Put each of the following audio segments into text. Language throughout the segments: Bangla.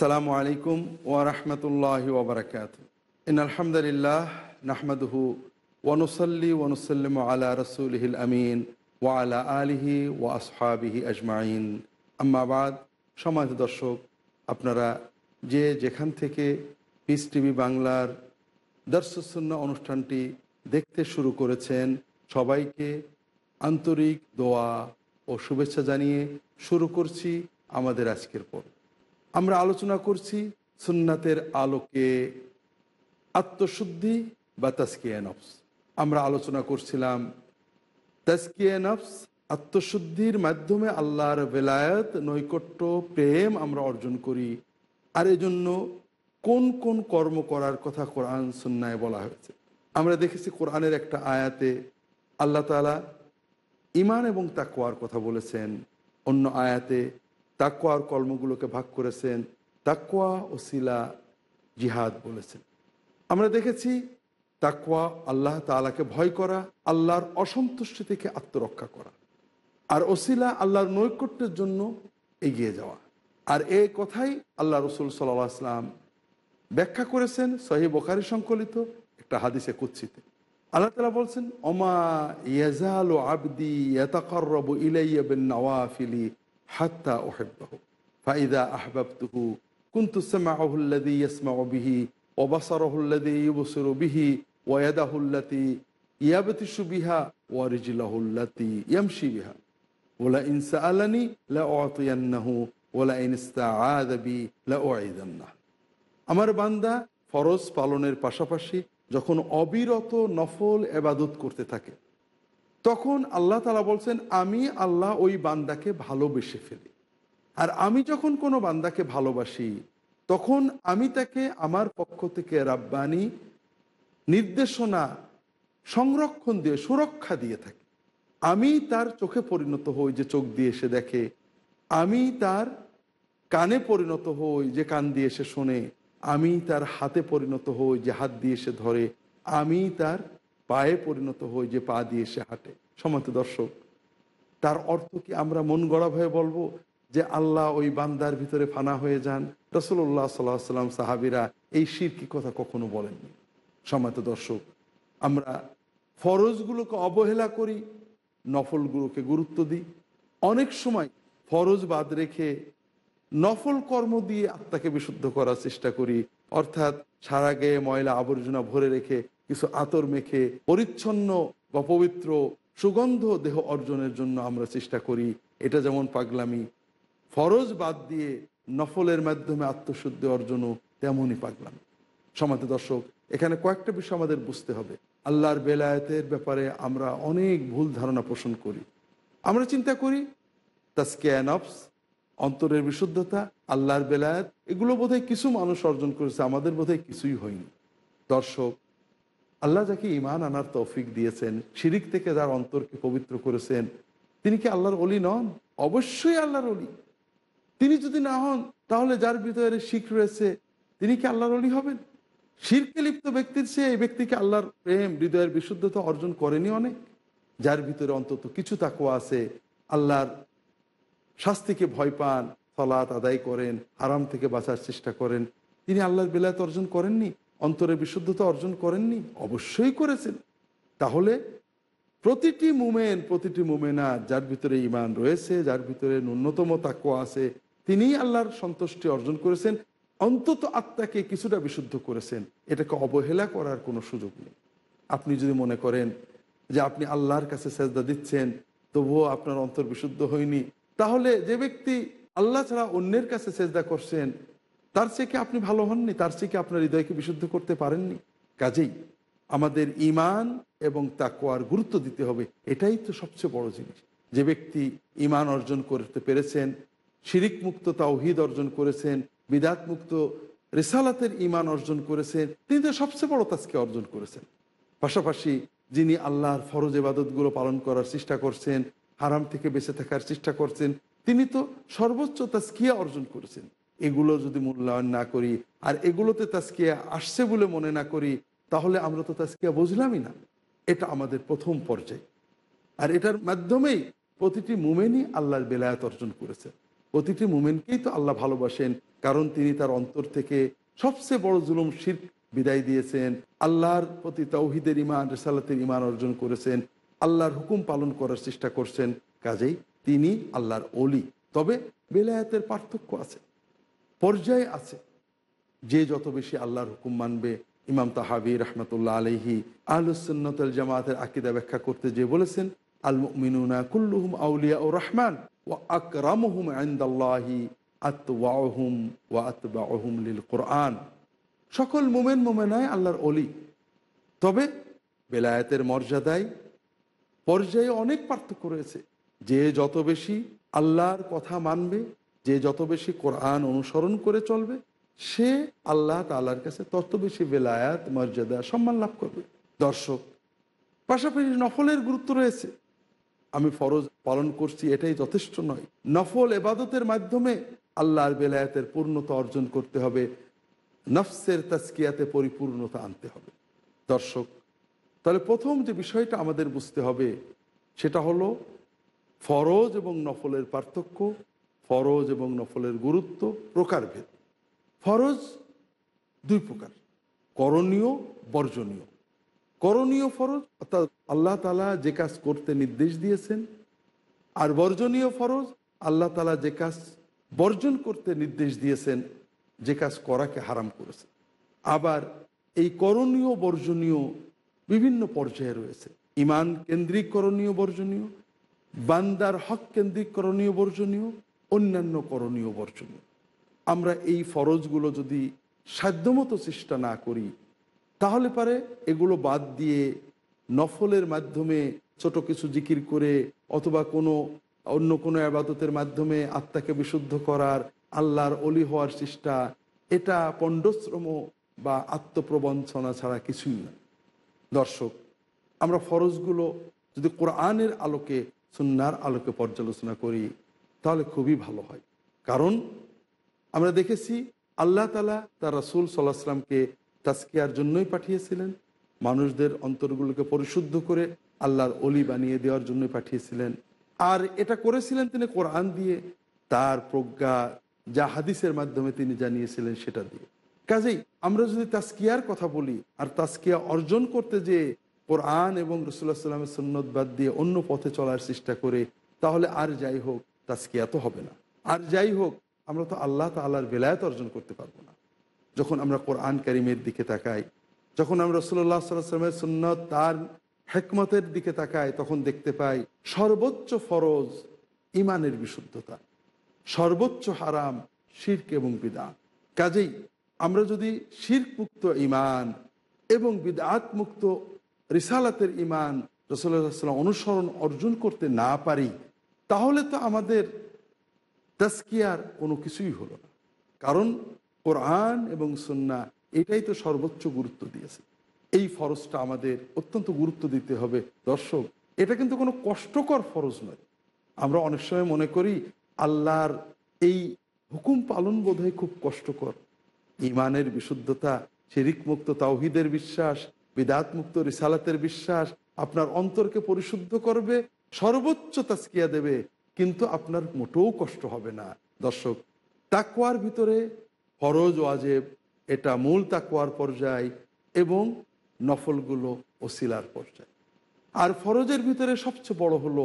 আসসালামু আলাইকুম ওরহমতুল্লাহ ওবরাকাত ইন আলহামদুলিল্লাহ নাহমদহু ওয়ানুসল্লি ওয়ানুসাল্লিম আলা রসুলহিল আমিন ওয়া আলা আলিহি ওয়া আসহাবিহি আজমাইন। আম্মাবাদ সমাজ দর্শক, আপনারা যে যেখান থেকে পিস টিভি বাংলার দর্শসন্ন অনুষ্ঠানটি দেখতে শুরু করেছেন, সবাইকে আন্তরিক দোয়া ও শুভেচ্ছা জানিয়ে শুরু করছি আমাদের আজকের পর্ব। আমরা আলোচনা করছি সুন্নাতের আলোকে আত্মশুদ্ধি বা তাস্কিয়া নফস। আমরা আলোচনা করছিলাম তাস্কিয়া নফস, আত্মশুদ্ধির মাধ্যমে আল্লাহর বেলায়ত নৈকট্য, প্রেম আমরা অর্জন করি। আর এজন্য কোন কোন কর্ম করার কথা কোরআন সুন্নায় বলা হয়েছে? আমরা দেখেছি কোরআনের একটা আয়াতে আল্লাহ তালা ইমান এবং তাকুয়ার কথা বলেছেন। অন্য আয়াতে তাকুয়ার কর্মগুলোকে ভাগ করেছেন। তাকুয়া ও শিলা জিহাদ বলেছেন। আমরা দেখেছি তাকুয়া আল্লাহ তালাকে ভয় করা, আল্লাহর অসন্তুষ্টি থেকে আত্মরক্ষা করা আর ওসিলা আল্লাহর নৈকট্যের জন্য এগিয়ে যাওয়া। আর এই কথাই আল্লাহ রসুল সাল্লাহ আসলাম ব্যাখ্যা করেছেন সহি বোখারি সংকলিত একটা হাদিসে কুচ্ছিতে আল্লাহ তালা বলছেন অমা ইয়াজাল আবদি ইয়াতাকর্রব ইলাইয়া বিন নওয়াফিলি হাত্তা ওহেব্বাহ ফাইদা আহবাবতুহু, কুন্তু সামাহুল্লাদি ইয়াসমাউ বিহি ওবাসারহুল্লাদি ইউবসিরু বিহি ওয়াদাহুল্লাতি ইয়াবতিসু বিহা ওয়ারিজিলাহুল্লাতি ইয়ামশি বিহা। ওলা ইনসা আলানি লা অতিয়ান্নাহু ওলা ইনস্তা আদাবি লা ওয়াইদান্নাহ আমার বান্দা ফরজ পালনের পাশাপাশি যখন অবিরত নফল এবাদত করতে থাকে তখন আল্লাহ তালা বলছেন, আমি আল্লাহ ওই বান্দাকে ভালোবেসে ফেলি। আর আমি যখন কোনো বান্দাকে ভালোবাসি, তখন আমি তাকে আমার পক্ষ থেকে রাব্বানি নির্দেশনা, সংরক্ষণ দিয়ে, সুরক্ষা দিয়ে থাকি। আমি তার চোখে পরিণত হই যে চোখ দিয়ে এসে দেখে। আমি তার কানে পরিণত হই যে কান দিয়ে এসে শোনে। আমি তার হাতে পরিণত হই যে হাত দিয়ে এসে ধরে। আমি তার পায়ে পরিণত হই যে পা দিয়ে সে হাঁটে। সমাত দর্শক, তার অর্থ কি আমরা মন গড়া ভয়ে বলব যে আল্লাহ ওই বান্দার ভিতরে ফানা হয়ে যান? রসুল্লাহ সাল্লাহ সাল্লাম সাহাবিরা এই শিরকি কথা কখনো বলেননি। সমাত দর্শক, আমরা ফরজগুলোকে অবহেলা করি, নফলগুলোকে গুরুত্ব দিই। অনেক সময় ফরজ বাদ রেখে নফল কর্ম দিয়ে আত্মাকে বিশুদ্ধ করার চেষ্টা করি। অর্থাৎ সারা গেয়ে ময়লা আবর্জনা ভরে রেখে কিছু আতর মেখে পরিচ্ছন্ন, অপবিত্র, সুগন্ধ দেহ অর্জনের জন্য আমরা চেষ্টা করি। এটা যেমন পাগলামি, ফরজ বাদ দিয়ে নফলের মাধ্যমে আত্মশুদ্ধি অর্জনও তেমনই পাগলামি। সমাজ দর্শক, এখানে কয়েকটা বিষয় আমাদের বুঝতে হবে। আল্লাহর বেলায়েতের ব্যাপারে আমরা অনেক ভুল ধারণা পোষণ করি। আমরা চিন্তা করি তাস্কিয়ানফস অন্তরের বিশুদ্ধতা, আল্লাহর বেলায়াত, এগুলো বোধহয় কিছু মানুষ অর্জন করেছে, আমাদের বোধহয় কিছুই হয়নি। দর্শক আল্লাহ যাকে ইমান আনার তৌফিক দিয়েছেন, শিরিক থেকে যার অন্তরকে পবিত্র করেছেন, তিনি কি আল্লাহর অলি নন? অবশ্যই আল্লাহর অলি তিনি যদি না হন, তাহলে যার ভিতরে শিখ রয়েছে, তিনি কি আল্লাহর অলি হবেন? শিরকে লিপ্ত ব্যক্তির সে এই ব্যক্তিকে আল্লাহর প্রেম, হৃদয়ের বিশুদ্ধতা অর্জন করেনি অনেক। যার ভিতরে অন্তত কিছু তাকুয়া আছে, আল্লাহর শাস্তিকে ভয় পান সলাৎ আদায় করেন আরাম থেকে বাঁচার চেষ্টা করেন, তিনি আল্লাহর বেলায়ত অর্জন করেননি? অন্তরের বিশুদ্ধতা অর্জন করেননি? অবশ্যই করেছেন। তাহলে প্রতিটি মুমেন, প্রতিটি মুমেনা, যার ভিতরে ইমান রয়েছে, যার ভিতরে ন্যূনতম তাকুয়া আছে, তিনিই আল্লাহর সন্তুষ্টি অর্জন করেছেন। অন্তত আত্মাকে কিছুটা বিশুদ্ধ করেছেন। এটাকে অবহেলা করার কোনো সুযোগ নেই। আপনি যদি মনে করেন যে আপনি আল্লাহর কাছে সেজদা দিচ্ছেন, তবুও আপনার অন্তর বিশুদ্ধ হয়নি, তাহলে যে ব্যক্তি আল্লাহ ছাড়া অন্যের কাছে সেজদা করছেন তার চেয়ে আপনি ভালো হননি? তার চেয়ে কি আপনার হৃদয়কে বিশুদ্ধ করতে পারেননি? কাজেই আমাদের ইমান এবং তাকোয়ার গুরুত্ব দিতে হবে। এটাই তো সবচেয়ে বড় জিনিস। যে ব্যক্তি ইমান অর্জন করতে পেরেছেন শিরিক মুক্ত তাওহিদ অর্জন করেছেন বিদাত মুক্ত রেসালাতের ইমান অর্জন করেছেন, তিনি তো সবচেয়ে বড় তাজকে অর্জন করেছেন। পাশাপাশি যিনি আল্লাহর ফরজ এবাদতগুলো পালন করার চেষ্টা করছেন, হারাম থেকে বেঁচে থাকার চেষ্টা করছেন, তিনি তো সর্বোচ্চ তাস্কিয়া অর্জন করেছেন। এগুলো যদি মূল্যায়ন না করি, আর এগুলোতে তাস্কিয়া আসছে বলে মনে না করি, তাহলে আমরা তো তাস্কিয়া বুঝলামই না। এটা আমাদের প্রথম পর্যায়ে। আর এটার মাধ্যমেই প্রতিটি মুমেনই আল্লাহর বেলায়াত অর্জন করেছে। প্রতিটি মুমেনকেই তো আল্লাহ ভালোবাসেন, কারণ তিনি তার অন্তর থেকে সবচেয়ে বড় জুলুম শির বিদায় দিয়েছেন। আল্লাহর প্রতি তৌহিদের ইমান রেসালাতের ইমান অর্জন করেছেন। আল্লাহর হুকুম পালন করার চেষ্টা করছেন। কাজেই তিনি আল্লাহর অলি তবে বেলায়াতের পার্থক্য আছে। পর্যায়ে আছে। যে যত বেশি আল্লাহর হুকুম মানবে, ইমাম তাহাবি রহমতুল্লাহ আলহি আহলুসন্নতল জামাতের আকিদা ব্যাখ্যা করতে যে বলেছেন, আল মিনুনা কুল্লুহুম আউলিয়া ও রহমান ও আকরামহুম আন্দাল্লাহি আতওয়াহুম ওয়া আতবাহুম লিল কোরআন। সকল মোমেন মোমেনায় আল্লাহর অলি তবে বেলায়েতের মর্যাদায় পর্যায়ে অনেক পার্থক্য রয়েছে। যে যত বেশি আল্লাহর কথা মানবে যে যত বেশি কোরআন অনুসরণ করে চলবে, সে আল্লাহ তালার কাছে তত বেশি বেলায়াত, মর্যাদা, সম্মান লাভ করবে। দর্শক, পাশাপাশি নফলের গুরুত্ব রয়েছে। আমি ফরজ পালন করছি, এটাই যথেষ্ট নয়। নফল এবাদতের মাধ্যমে আল্লাহর বেলায়াতের পূর্ণতা অর্জন করতে হবে। নফসের তাস্কিয়াতে পরিপূর্ণতা আনতে হবে। দর্শক, তাহলে প্রথম যে বিষয়টা আমাদের বুঝতে হবে, সেটা হলো ফরজ এবং নফলের পার্থক্য ফরজ এবং নফলের গুরুত্ব প্রকারভেদ। ফরজ দুই প্রকার, করণীয়, বর্জনীয়। করণীয় ফরজ, অর্থাৎ আল্লাহ তালা যে কাজ করতে নির্দেশ দিয়েছেন, আর বর্জনীয় ফরজ, আল্লাহ তালা যে কাজ বর্জন করতে নির্দেশ দিয়েছেন, যে কাজ করাকে হারাম করেছে। আবার এই করণীয়, বর্জনীয় বিভিন্ন পর্যায়ে রয়েছে। ইমান কেন্দ্রিক করণীয়, বর্জনীয়। বান্দার হক কেন্দ্রিক করণীয়, বর্জনীয়। অন্যান্য করণীয় বর্জনীয় আমরা এই ফরজগুলো যদি সাধ্যমতো চেষ্টা না করি, তাহলে পারে এগুলো বাদ দিয়ে নফলের মাধ্যমে ছোট কিছু জিকির করে অথবা কোনো, অন্য কোনো আবাদতের মাধ্যমে আত্মাকে বিশুদ্ধ করার, আল্লাহর অলি হওয়ার চেষ্টা, এটা পণ্ডশ্রম বা আত্মপ্রবঞ্চনা ছাড়া কিছুই না। দর্শক, আমরা ফরজগুলো যদি কোরআনের আলোকে, সুন্নার আলোকে পর্যালোচনা করি তাহলে খুবই ভালো হয়। কারণ আমরা দেখেছি আল্লাহ তালা তার রাসুল সাল্লাহ সাল্লামকে তাস্কিয়ার জন্যই পাঠিয়েছিলেন। মানুষদের অন্তরগুলোকে পরিশুদ্ধ করে আল্লাহর অলি বানিয়ে দেওয়ার জন্যই পাঠিয়েছিলেন। আর এটা করেছিলেন তিনি কোরআন দিয়ে। তার প্রজ্ঞা, যা হাদিসের মাধ্যমে তিনি জানিয়েছিলেন সেটা দিয়ে। কাজেই আমরা যদি তাস্কিয়ার কথা বলি, আর তাস্কিয়া অর্জন করতে যে কোরআন এবং রসুল্লাহ সাল্লামের সন্ন্যত বাদ দিয়ে অন্য পথে চলার চেষ্টা করে, তাহলে আর যাই হোক তাস্কিয়া তো হবে না। আর যাই হোক, আমরা তো আল্লাহ তাল্লাহর বেলায়ত অর্জন করতে পারব না। যখন আমরা কোরআন কারিমের দিকে তাকাই, যখন আমরা রসুল্লাহ সাল্লামের সুন্নত তার হেকমতের দিকে তাকাই, তখন দেখতে পাই সর্বোচ্চ ফরজ ইমানের বিশুদ্ধতা, সর্বোচ্চ হারাম শির্ক এবং বিদাত কাজেই আমরা যদি শির্ক মুক্ত ইমান এবং বিদাত মুক্ত রিসালাতের ইমান রসুল্লাহাম অনুসরণ, অর্জন করতে না পারি তাহলে তো আমাদের তাস্কিয়ার কোনো কিছুই হলো না। কারণ কোরআন এবং সন্না এটাই তো সর্বোচ্চ গুরুত্ব দিয়েছে। এই ফরজটা আমাদের অত্যন্ত গুরুত্ব দিতে হবে। দর্শক, এটা কিন্তু কোনো কষ্টকর ফরজ নয়। আমরা অনেক সময় মনে করি, আল্লাহর এই হুকুম পালন বোধহয় খুব কষ্টকর। ইমানের বিশুদ্ধতা শিরিক মুক্ত তাওহিদের বিশ্বাস বিদাত মুক্ত রিসালাতের বিশ্বাস, আপনার অন্তরকে পরিশুদ্ধ করবে সর্বোচ্চ তাস্কিয়া দেবে, কিন্তু আপনার মোটেও কষ্ট হবে না। দর্শক তাকুয়ার ভিতরে ফরজ ওয়াজেব এটা মূল তাকুয়ার পর্যায় এবং নফলগুলো ওসিলার পর্যায়। আর ফরজের ভিতরে সবচেয়ে বড় হলো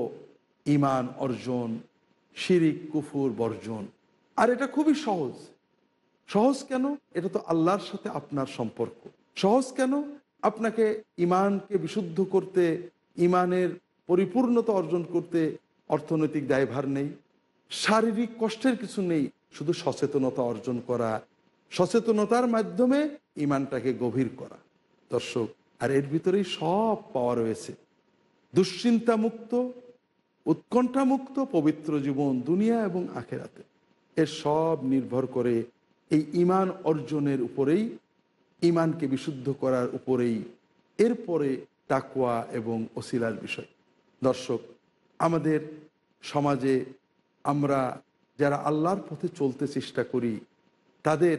ইমান অর্জন, শিরিক, কুফুর বর্জন। আর এটা খুবই সহজ। সহজ কেন? এটা তো আল্লাহর সাথে আপনার সম্পর্ক। সহজ কেন? আপনাকে ইমানকে বিশুদ্ধ করতে ইমানের পরিপূর্ণতা অর্জন করতে অর্থনৈতিক দায়ভার নেই, শারীরিক কষ্টের কিছু নেই, শুধু সচেতনতা অর্জন করা, সচেতনতার মাধ্যমে ইমানটাকে গভীর করা। দর্শক, আর এর ভিতরেই সব পাওয়া রয়েছে। দুশ্চিন্তা মুক্ত উৎকণ্ঠা মুক্ত পবিত্র জীবন দুনিয়া এবং আখেরাতে। এর সব নির্ভর করে এই ইমান অর্জনের উপরেই, ইমানকে বিশুদ্ধ করার উপরেই, এরপরে তাকুয়া এবং ওসিলার বিষয়। দর্শক, আমাদের সমাজে আমরা যারা আল্লাহর পথে চলতে চেষ্টা করি, তাদের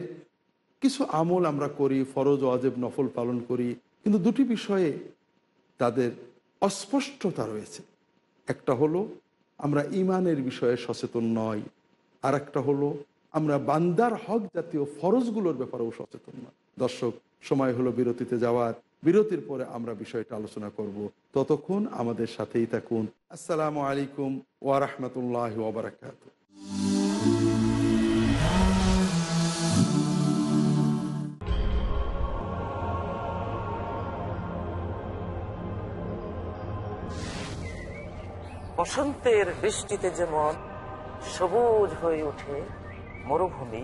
কিছু আমল আমরা করি, ফরজ অজেব নফল পালন করি, কিন্তু দুটি বিষয়ে তাদের অস্পষ্টতা রয়েছে। একটা হলো, আমরা ইমানের বিষয়ে সচেতন নই আর একটা হলো, আমরা বান্দার হক জাতীয় ফরজগুলোর ব্যাপারেও সচেতন নয় দর্শক, সময় হলো বিরতিতে যাওয়ার। বিরতির পরে আমরা বিষয়টা আলোচনা করব। ততক্ষণ আমাদের সাথেই থাকুন। আসসালামু আলাইকুম ওয়ারহমতুল্লাহ ওবরাকাত বসন্তের বৃষ্টিতে যেমন সবুজ হয়ে ওঠে মরুভূমি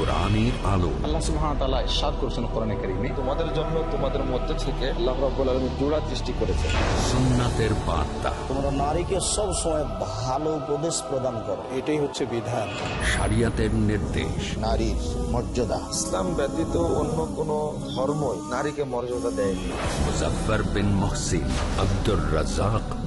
কোরআনের আলো। আল্লাহ তাআলা ইরশাদ করেছেন কোরআনে কারীমে। তোমাদের জন্য তোমাদের মধ্যে থেকে আল্লাহ রাব্বুল আলামিন জোড়া সৃষ্টি সুন্নাতের বার্তা। তোমরা নারীকে সব সময় ভালো উপদেশ প্রদান করো। এটাই হচ্ছে বিধান। শরিয়াতের নির্দেশ। নারীর মর্যাদা। ইসলাম ব্যতীত অন্য কোন ধর্মই নারীকে মর্যাদা দেয়নি। Muzaffar bin Mohsin Abdur Razzak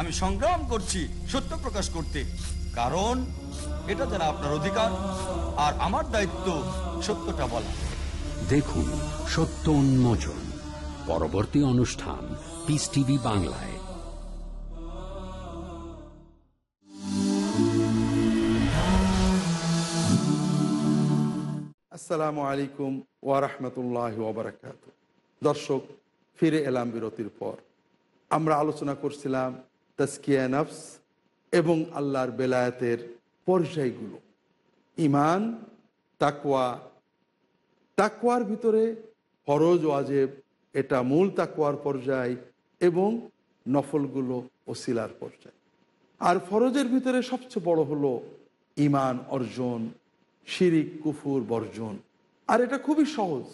আমি সংগ্রাম করছি সত্য প্রকাশ করতে। কারণ এটা যারা আপনার অধিকার আর আমার দায়িত্ব সত্যটা বলা। দেখুন সত্য উন্মোচন। পরবর্তী অনুষ্ঠান পিস টিভি বাংলায়। আসসালামু আলাইকুম ওয়ারহমতুল্লাহ ওবরাকাত দর্শক ফিরে এলাম বিরতির পর। আমরা আলোচনা করছিলাম তাস্কিয়া নফস এবং আল্লাহর বেলায়েতের পর্যায়গুলো ইমান তাকওয়া, তাকওয়ার ভিতরে ফরজ ওয়াজেব, এটা মূল তাকওয়ার পর্যায় এবং নফলগুলো ওসিলার পর্যায়। আর ফরজের ভিতরে সবচেয়ে বড় হলো ইমান অর্জন, শিরিক, কুফুর বর্জন। আর এটা খুবই সহজ।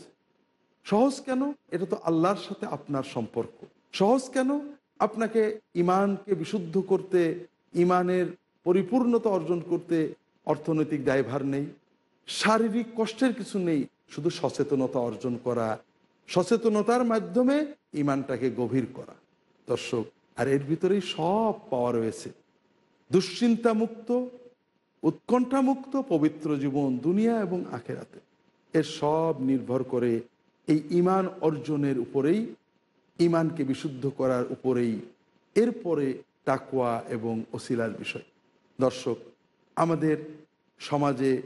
সহজ কেন? এটা তো আল্লাহর সাথে আপনার সম্পর্ক। সহজ কেন? আপনাকে ইমানকে বিশুদ্ধ করতে, ইমানের পরিপূর্ণতা অর্জন করতে অর্থনৈতিক দায়ভার নেই। শারীরিক কষ্টের কিছু নেই, শুধু সচেতনতা অর্জন করা। সচেতনতার মাধ্যমে ইমানটাকে গভীর করা। দর্শক, আর এর ভিতরেই সব পাওয়া রয়েছে। দুশ্চিন্তা মুক্ত উৎকণ্ঠা মুক্ত পবিত্র জীবন দুনিয়া এবং আখেরাতে। এর সব নির্ভর করে এই ইমান অর্জনের উপরেই ইমানকে বিশুদ্ধ করার উপরেই, এরপরে টাকুয়া এবং ওসিলার বিষয়। দর্শক, আমাদের সমাজে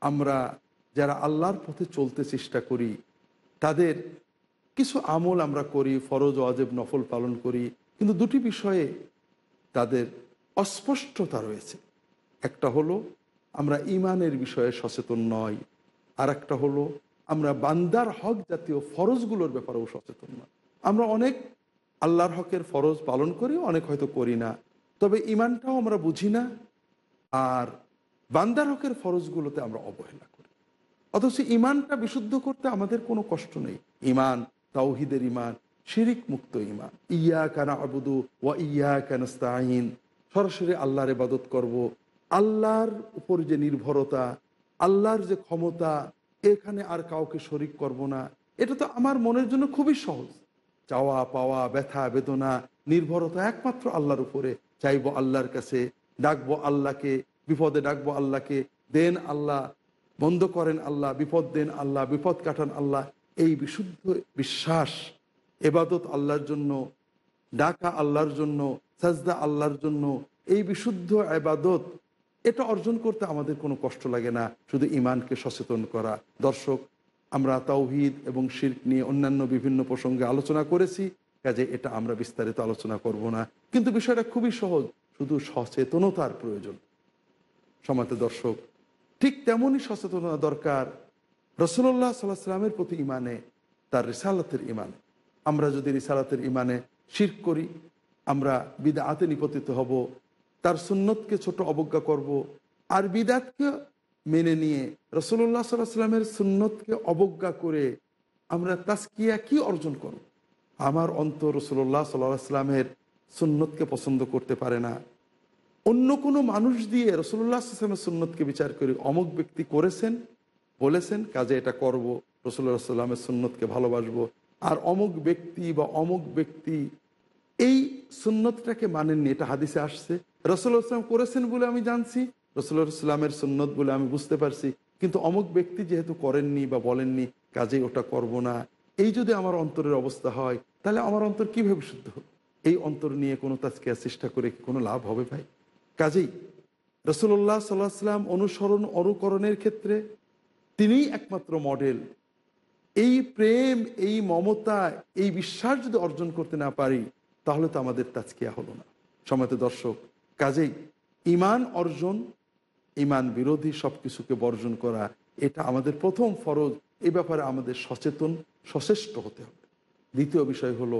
আমরা যারা আল্লাহর পথে চলতে চেষ্টা করি, তাদের কিছু আমল আমরা করি, ফরজ অজেব নফল পালন করি, কিন্তু দুটি বিষয়ে তাদের অস্পষ্টতা রয়েছে। একটা হলো, আমরা ইমানের বিষয়ে সচেতন নয় আর একটা হলো, আমরা বান্দার হক জাতীয় ফরজগুলোর ব্যাপারেও সচেতন নয় আমরা অনেক আল্লাহর হকের ফরজ পালন করি অনেক হয়তো করি না। তবে ইমানটাও আমরা বুঝি না, আর বান্দার হকের ফরজগুলোতে আমরা অবহেলা করি। অথচ ইমানটা বিশুদ্ধ করতে আমাদের কোনো কষ্ট নেই। ইমান তাওহিদের ইমান শিরিক মুক্ত ইমান ইয়া কানা আবুদু ওয়া ইয়া কানাস্তাইন সরাসরি আল্লাহর ইবাদত করব। আল্লাহর উপর যে নির্ভরতা, আল্লাহর যে ক্ষমতা, এখানে আর কাউকে শরিক করব না। এটা তো আমার মনের জন্য খুবই সহজ। চাওয়া, পাওয়া, ব্যথা, বেদনা নির্ভরতা একমাত্র আল্লাহর উপরে। চাইব আল্লাহর কাছে, ডাকবো আল্লাহকে, বিপদে ডাকবো আল্লাহকে, দেন আল্লাহ, বন্ধ করেন আল্লাহ, বিপদ দেন আল্লাহ, বিপদ কাটান আল্লাহ। এই বিশুদ্ধ বিশ্বাস, এবাদত আল্লাহর জন্য, ডাকা আল্লাহর জন্য, সাজদা আল্লাহর জন্য, এই বিশুদ্ধ এবাদত, এটা অর্জন করতে আমাদের কোনো কষ্ট লাগে না। শুধু ইমানকে সচেতন করা। দর্শক আমরা তাওহিদ এবং শির্ক নিয়ে অন্যান্য বিভিন্ন প্রসঙ্গে আলোচনা করেছি, কাজে এটা আমরা বিস্তারিত আলোচনা করব না। কিন্তু বিষয়টা খুবই সহজ, শুধু সচেতনতার প্রয়োজন। সমাতে দর্শক, ঠিক তেমনই সচেতনতা দরকার রসুল্লাহ সাল্লাহ সাল্লামের প্রতি ইমানে তার রিসালাতের ইমান আমরা যদি রিসালাতের ইমানে শির্ক করি, আমরা বিদাতে নিপতিত হব, তার সুন্নতকে ছোট অবজ্ঞা করব, আর বিদাতকে মেনে নিয়ে রসুল্লাহ সাল্লাহ সাল্লামের সুন্নতকে অবজ্ঞা করে আমরা তাস্কিয়া কি অর্জন করব? আমার অন্তর রসুল্লাহ সাল্লাহ সাল্লামের সুন্নতকে পছন্দ করতে পারে না। অন্য কোনো মানুষ দিয়ে রসুল্লাহ আসলামের সুন্নতকে বিচার করি অমুক ব্যক্তি করেছেন, বলেছেন, কাজে এটা করব রসুল্লাহ সাল্লামের সুন্নতকে ভালোবাসবো। আর অমুক ব্যক্তি বা অমুক ব্যক্তি এই সুন্নতটাকে মানেননি, এটা হাদিসে আসছে। রসুল্লাহ ইসলাম করেছেন বলে আমি জানছি। রসুল্লাহ ইসলামের সুন্নত বলে আমি বুঝতে পারছি, কিন্তু অমুক ব্যক্তি যেহেতু করেননি বা বলেননি, কাজেই ওটা করব না। এই যদি আমার অন্তরের অবস্থা হয়, তাহলে আমার অন্তর কীভাবে শুদ্ধ? এই অন্তর নিয়ে কোনো তাজকিয়া চেষ্টা করে কোনো লাভ হবে ভাই? কাজেই রসুল্লাহ সাল্লাহ সাল্লাম অনুসরণ অনুকরণের ক্ষেত্রে তিনিই একমাত্র মডেল এই প্রেম, এই মমতা, এই বিশ্বাস যদি অর্জন করতে না পারি, তাহলে তো আমাদের তাজকিয়া হলো না। সময়তে দর্শক, কাজেই ইমান অর্জন ইমান বিরোধী সব কিছুকে বর্জন করা, এটা আমাদের প্রথম ফরজ। এ ব্যাপারে আমাদের সচেতন, সচেষ্ট হতে হবে। দ্বিতীয় বিষয় হলো,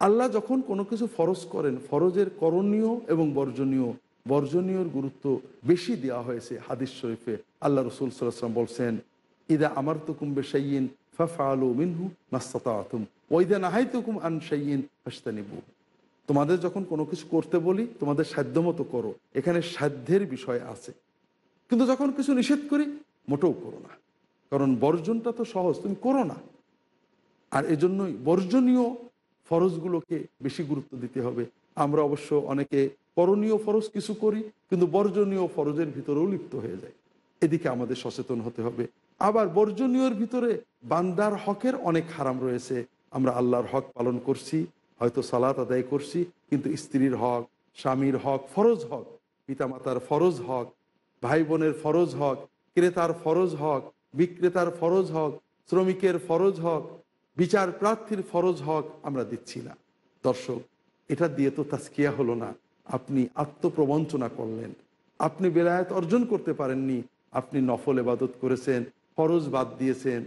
আল্লাহ যখন কোনো কিছু ফরজ করেন, ফরজের করণীয় এবং বর্জনীয়, বর্জনীয়র গুরুত্ব বেশি দেওয়া হয়েছে হাদিস শরীফে। আল্লাহ রসুল সাল্লাম বলছেন, ইদা আমার তুকুম বেশাইন ফাফা আলু মিনহু নাস্তাতুম ওইদা নাহাই তুকুম আন সাইন হাস্তানিবু তোমাদের যখন কোনো কিছু করতে বলি, তোমাদের সাধ্য মতো করো। এখানে সাধ্যের বিষয় আছে। কিন্তু যখন কিছু নিষেধ করি, মোটেও করো না। কারণ বর্জনটা তো সহজ, তুমি করো না। আর এজন্যই বর্জনীয় ফরজগুলোকে বেশি গুরুত্ব দিতে হবে। আমরা অবশ্য অনেকে করণীয় ফরজ কিছু করি, কিন্তু বর্জনীয় ফরজের ভিতরেও লিপ্ত হয়ে যায় এদিকে আমাদের সচেতন হতে হবে। আবার বর্জনীয়র ভিতরে বান্দার হকের অনেক হারাম রয়েছে। আমরা আল্লাহর হক পালন করছি হয়তো সালাত আদায় করছি, কিন্তু স্ত্রীর হক, স্বামীর হক, ফরজ হক, পিতামাতার ফরজ হক ভাই বোনের ফরজ হক, ক্রেতার ফরজ হক, বিক্রেতার ফরজ হক, শ্রমিকের ফরজ হক, বিচার প্রার্থীর ফরজ হক আমরা দিচ্ছি না। দর্শক, এটা দিয়ে তো তাস্কিয়া হলো না। আপনি আত্মপ্রবঞ্চনা করলেন। আপনি বেলায়ত অর্জন করতে পারেননি। আপনি নফল এবাদত করেছেন, ফরজ বাদ দিয়েছেন।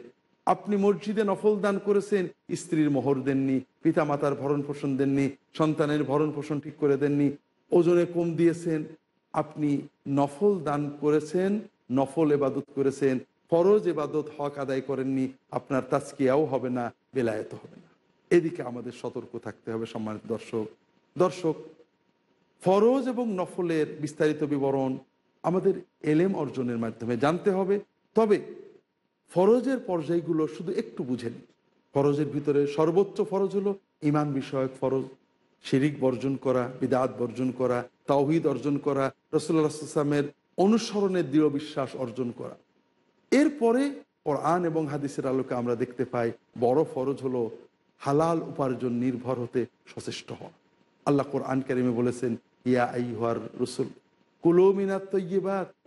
আপনি মসজিদে নফল দান করেছেন, স্ত্রীর মোহর দেননি পিতা মাতার ভরণ পোষণ দেননি, সন্তানের ভরণ পোষণ ঠিক করে দেননি, ওজনে কম দিয়েছেন, আপনি নফল দান করেছেন, নফল এবাদত করেছেন, ফরজ এবাদত হক আদায় করেননি, আপনার তাজকিয়াও হবে না বেলায়ত হবে না। এদিকে আমাদের সতর্ক থাকতে হবে সম্মানিত দর্শক। দর্শক, ফরজ এবং নফলের বিস্তারিত বিবরণ আমাদের এলেম অর্জনের মাধ্যমে জানতে হবে। তবে ফরজের পর্যায়গুলো শুধু একটু বুঝেন ফরজের ভিতরে সর্বোচ্চ ফরজ হলো ইমান বিষয়ক ফরজ, শিরিক বর্জন করা, বিদাত বর্জন করা, তাওহিদ অর্জন করা রসুল্লাহামের অনুসরণের দৃঢ় বিশ্বাস অর্জন করা। এরপরে কোরআন এবং হাদিসের আলোকে আমরা দেখতে পাই বড় ফরজ হলো হালাল উপার্জন নির্ভর হতে সচেষ্ট হওয়া। আল্লাহ কোরআন কারিমে বলেছেন, ইয়া আইহার রসুল কুলোমিনাত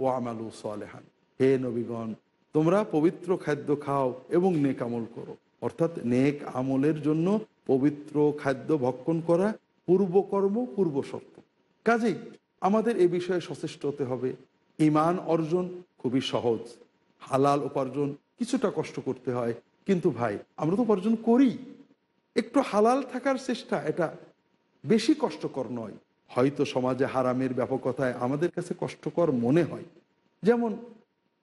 ও আমালু সালেহান। হে নবীগণ তোমরা পবিত্র খাদ্য খাও এবং নেক আমল করো। অর্থাৎ নেক আমলের জন্য পবিত্র খাদ্য ভক্ষণ করা পূর্বকর্ম পূর্ব শর্ত কাজেই আমাদের এ বিষয়ে সচেষ্ট হতে হবে। ইমান অর্জন খুবই সহজ। হালাল উপার্জন কিছুটা কষ্ট করতে হয়। কিন্তু ভাই, আমরা তো উপার্জন করি। একটু হালাল থাকার চেষ্টা এটা বেশি কষ্টকর নয়। হয়তো সমাজে হারামের ব্যাপকতায় আমাদের কাছে কষ্টকর মনে হয়। যেমন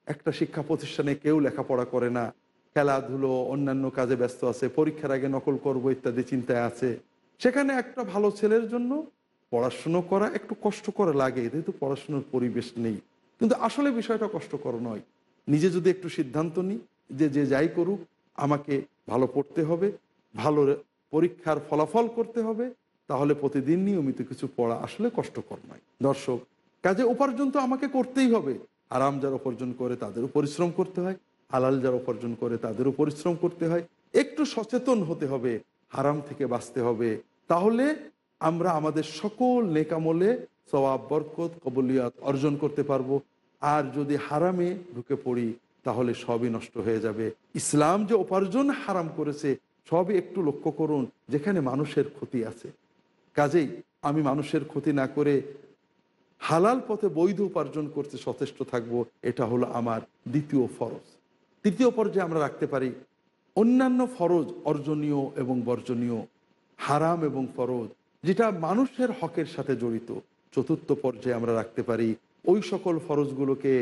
একটা শিক্ষা প্রতিষ্ঠানে কেউ লেখাপড়া করে না। খেলাধুলো, অন্যান্য কাজে ব্যস্ত আছে, পরীক্ষার আগে নকল করব ইত্যাদি চিন্তায় আছে। সেখানে একটা ভালো ছেলের জন্য পড়াশুনো করা একটু কষ্টকর লাগে, যেহেতু পড়াশুনোর পরিবেশ নেই। কিন্তু আসলে বিষয়টা কষ্টকর নয়। নিজে যদি একটু সিদ্ধান্ত নিই যে যে যাই করুক, আমাকে ভালো পড়তে হবে, ভালো পরীক্ষার ফলাফল করতে হবে, তাহলে প্রতিদিন নিয়মিত কিছু পড়া আসলে কষ্টকর নয়। দর্শক, কাজে উপার্জন তো আমাকে করতেই হবে। আরাম যারা উপার্জন করে তাদেরও পরিশ্রম করতে হয় হালাল যারা উপার্জন করে তাদেরও পরিশ্রম করতে হয়। একটু সচেতন হতে হবে, হারাম থেকে বাঁচতে হবে। তাহলে আমরা আমাদের সকল নেকামলে সবাব বরকত, কবলিয়াত অর্জন করতে পারব। আর যদি হারামে ঢুকে পড়ি, তাহলে সবই নষ্ট হয়ে যাবে। ইসলাম যে উপার্জন হারাম করেছে, সবই একটু লক্ষ্য করুন, যেখানে মানুষের ক্ষতি আছে। কাজেই আমি মানুষের ক্ষতি না করে হালাল পথে বৈধ উপার্জন করতে সচেষ্ট থাকব, এটা হলো আমার দ্বিতীয় ফরজ। তৃতীয় পর্যায়ে আমরা রাখতে পারি, অন্যান্য ফরজ অর্জনীয় এবং বর্জনীয়, হারাম এবং ফরজ, যেটা মানুষের হকের সাথে জড়িত। চতুর্থ পর্যায়ে আমরা রাখতে পারি, ওই সকল ফরজগুলোকে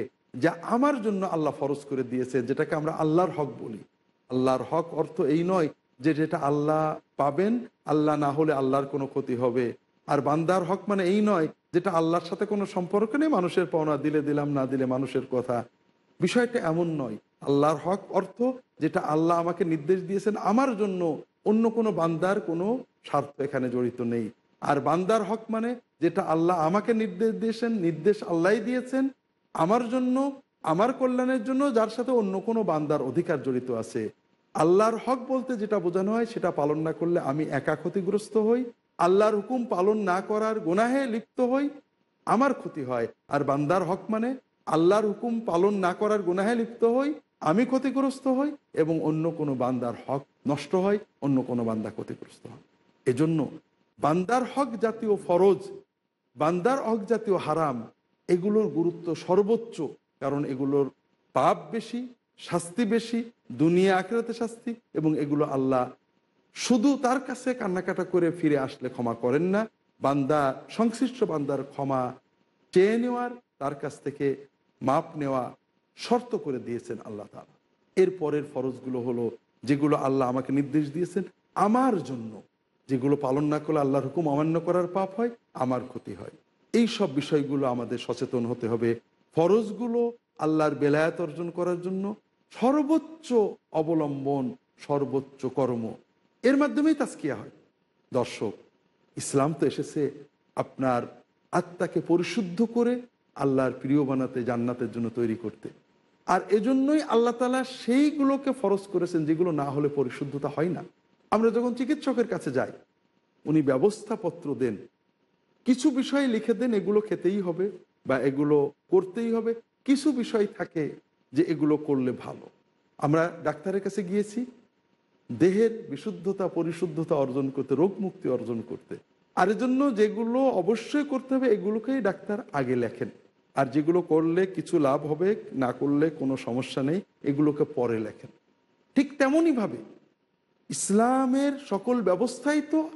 যা আমার জন্য আল্লাহ ফরজ করে দিয়েছে, যেটাকে আমরা আল্লাহর হক বলি। আল্লাহর হক অর্থ এই নয় যে যেটা আল্লাহ পাবেন, আল্লাহ না হলে আল্লাহর কোনো ক্ষতি হবে। আর বান্দার হক মানে এই নয় যেটা আল্লাহর সাথে কোনো সম্পর্ক নেই, মানুষের পাওনা দিলে দিলাম, না দিলে মানুষের কথা। বিষয়টা এমন নয়। আল্লাহর হক অর্থ যেটা আল্লাহ আমাকে নির্দেশ দিয়েছেন, আমার জন্য। অন্য কোনো বান্দার কোনো স্বার্থ এখানে জড়িত নেই। আর বান্দার হক মানে যেটা আল্লাহ আমাকে নির্দেশ দিয়েছেন, নির্দেশ আল্লাহ দিয়েছেন, আমার জন্য, আমার কল্যাণের জন্য, যার সাথে অন্য কোনো বান্দার অধিকার জড়িত আছে। আল্লাহর হক বলতে যেটা বোঝানো হয়, সেটা পালন না করলে আমি একা ক্ষতিগ্রস্ত হই আল্লাহর হুকুম পালন না করার গুনাহে লিপ্ত হই, আমার ক্ষতি হয়। আর বান্দার হক মানে আল্লাহর হুকুম পালন না করার গুনাহে লিপ্ত হই, আমি ক্ষতিগ্রস্ত হই এবং অন্য কোনো বান্দার হক নষ্ট হয়, অন্য কোনো বান্দা ক্ষতিগ্রস্ত হয়। এজন্য বান্দার হক জাতীয় ফরজ, বান্দার হক জাতীয় হারাম, এগুলোর গুরুত্ব সর্বোচ্চ। কারণ এগুলোর পাপ বেশি, শাস্তি বেশি, দুনিয়া আখেরাতে শাস্তি এবং এগুলো আল্লাহ শুধু তার কাছে কান্নাকাটা করে ফিরে আসলে ক্ষমা করেন না, বান্দা, সংশ্লিষ্ট বান্দার ক্ষমা চেয়ে নেওয়ার, তার কাছ থেকে মাপ নেওয়া শর্ত করে দিয়েছেন আল্লাহ তালা এর পরের ফরজগুলো হলো যেগুলো আল্লাহ আমাকে নির্দেশ দিয়েছেন, আমার জন্য। যেগুলো পালন না করলে আল্লাহর হুকুম অমান্য করার পাপ হয়, আমার ক্ষতি হয়। এই সব বিষয়গুলো আমাদের সচেতন হতে হবে। ফরজগুলো আল্লাহর বেলায়াত অর্জন করার জন্য সর্বোচ্চ অবলম্বন, সর্বোচ্চ কর্ম এর মাধ্যমেই তাস্কিয়া হয়। দর্শক, ইসলাম তো এসেছে আপনার আত্মাকে পরিশুদ্ধ করে আল্লাহর প্রিয় বানাতে, জান্নাতের জন্য তৈরি করতে। আর এজন্যই আল্লাহ তালা সেইগুলোকে ফরজ করেছেন যেগুলো না হলে পরিশুদ্ধতা হয় না। আমরা যখন চিকিৎসকের কাছে যাই, উনি ব্যবস্থাপত্র দেন। কিছু বিষয় লিখে দেন, এগুলো খেতেই হবে বা এগুলো করতেই হবে। কিছু বিষয় থাকে যে এগুলো করলে ভালো। আমরা ডাক্তারের কাছে গিয়েছি দেহের বিশুদ্ধতা, পরিশুদ্ধতা অর্জন করতে রোগ মুক্তি অর্জন করতে। আর জন্য যেগুলো অবশ্যই করতে হবে, এগুলোকেই ডাক্তার আগে লেখেন। আর যেগুলো করলে কিছু লাভ হবে, না করলে কোনো সমস্যা নেই, এগুলোকে পরে লেখেন। ঠিক তেমনইভাবে ইসলামের সকল ব্যবস্থাই তো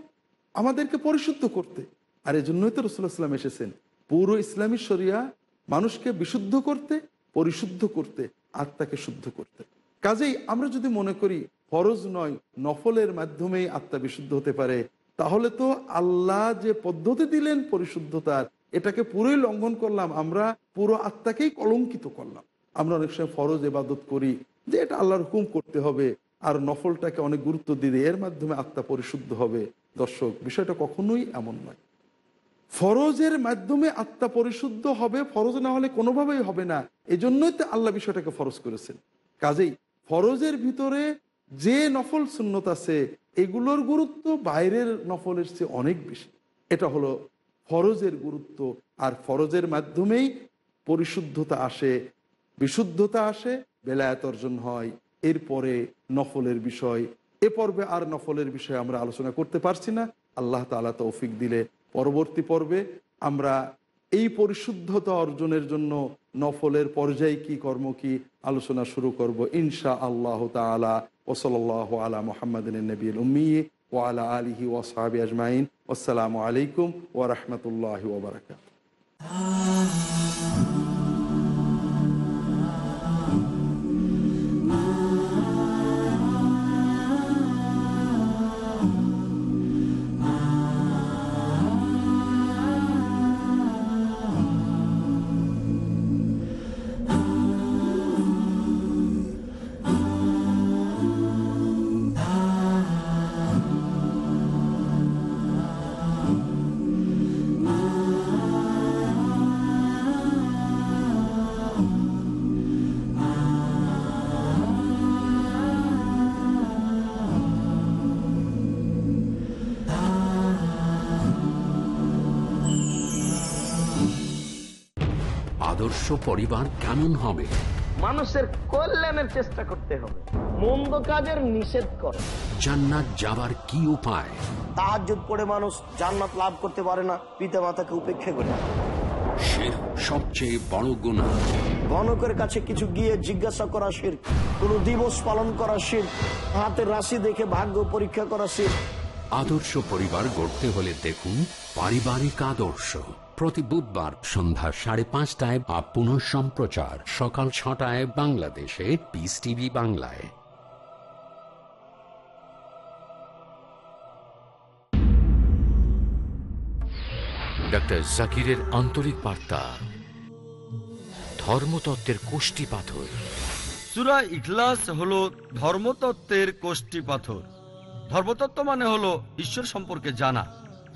আমাদেরকে পরিশুদ্ধ করতে। আর এজন্যই তো রসুল্লাহ ইসলাম এসেছেন। পুরো ইসলামী শরিয়া মানুষকে বিশুদ্ধ করতে, পরিশুদ্ধ করতে, আত্মাকে শুদ্ধ করতে। কাজেই আমরা যদি মনে করি ফরজ নয়, নফলের মাধ্যমেই আত্মা বিশুদ্ধ হতে পারে, তাহলে তো আল্লাহ যে পদ্ধতি দিলেন পরিশুদ্ধতার, এটাকে পুরোই লঙ্ঘন করলাম, আমরা পুরো আত্মাকেই কলঙ্কিত করলাম। আমরা অনেক সময় ফরজ এবাদত করি যে এটা আল্লাহর হুকুম করতে হবে, আর নফলটাকে অনেক গুরুত্ব দিয়ে এর মাধ্যমে আত্মা পরিশুদ্ধ হবে। দর্শক, বিষয়টা কখনোই এমন নয়। ফরজের মাধ্যমে আত্মা পরিশুদ্ধ হবে, ফরজ না হলে কোনোভাবেই হবে না। এজন্যই তো আল্লাহ বিষয়টাকে ফরজ করেছেন। কাজেই ফরজের ভিতরে যে নফল সুন্নত আছে, এগুলোর গুরুত্ব বাইরের নফলের চেয়ে অনেক বেশি। এটা হলো ফরজের গুরুত্ব, আর ফরজের মাধ্যমেই পরিশুদ্ধতা আসে, বিশুদ্ধতা আসে, বেলায়াত অর্জন হয়। এরপরে নফলের বিষয়, এ পর্বে আর নফলের বিষয়ে আমরা আলোচনা করতে পারছি না। আল্লাহ তালা তৌফিক দিলে পরবর্তী পর্বে আমরা এই পরিশুদ্ধতা অর্জনের জন্য নফলের পর্যায়ে কি কর্ম, কি আলোচনা শুরু করব? ইনশা আল্লাহ তালা ওসল আলা মোহাম্মদিন নবীল উম্মি ও আলা আলিহি সাহাবি আজমাইন। আসসালামু আলাইকুম ওরহমতুল্লাহ ওবরাকাত আদর্শ পরিবার কেমন হবে? মানুষের কল্যাণের চেষ্টা করতে হবে। মন্দ কাজের নিষেধ করে। জান্নাত যাবার কি উপায়? তাহাজুদ পড়ে মানুষ জান্নাত লাভ করতে পারে না পিতা মাতাকে উপেক্ষা করে। সে সবচেয়ে বড় গুণা গণকের কাছে কিছু গিয়ে জিজ্ঞাসা করা শির কোন দিবস পালন করা শির হাতের রাশি দেখে ভাগ্য পরীক্ষা করা শির। আদর্শ পরিবার গড়তে হলে দেখুন পারিবারিক আদর্শ। প্রতি বুধবার সন্ধ্যা সাড়ে পাঁচটায় বা পুনঃ সম্প্রচার। সকাল ছটায় বাংলাদেশে পিস টিভি বাংলায়। ডক্টর জাকিরের আন্তরিক বার্তা। ধর্মতত্ত্বের কোষ্টি পাথর। সুরা ইখলাস হলো ধর্মতত্ত্বের কোষ্টি পাথর। ধর্মতত্ত্ব মানে হলো ঈশ্বর সম্পর্কে জানা।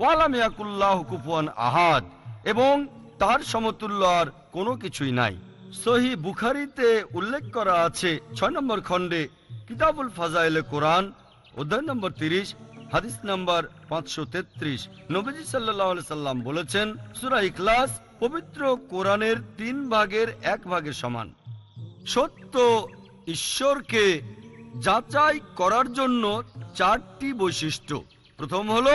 ওয়ালামিয়াকুল্লাহ কুফুয়ান আহাদ, এবং তার সমতুল্য আর কোনো কিছুই নাই। সহি বুখারিতে উল্লেখ করা আছে, ছয় নম্বর খণ্ডে কিতাবুল ফাজাইলে কোরআন, অধ্যায় নম্বর তিরিশ, হাদিস নাম্বার পাঁচশো তেত্রিশ। নবীজি সাল্লাহ সাল্লাম বলেছেন, সুরা ইখলাস পবিত্র কোরআনের তিন ভাগের এক ভাগের সমান। সত্য ঈশ্বরকে যাচাই করার জন্য চারটি বৈশিষ্ট্য। প্রথম হলো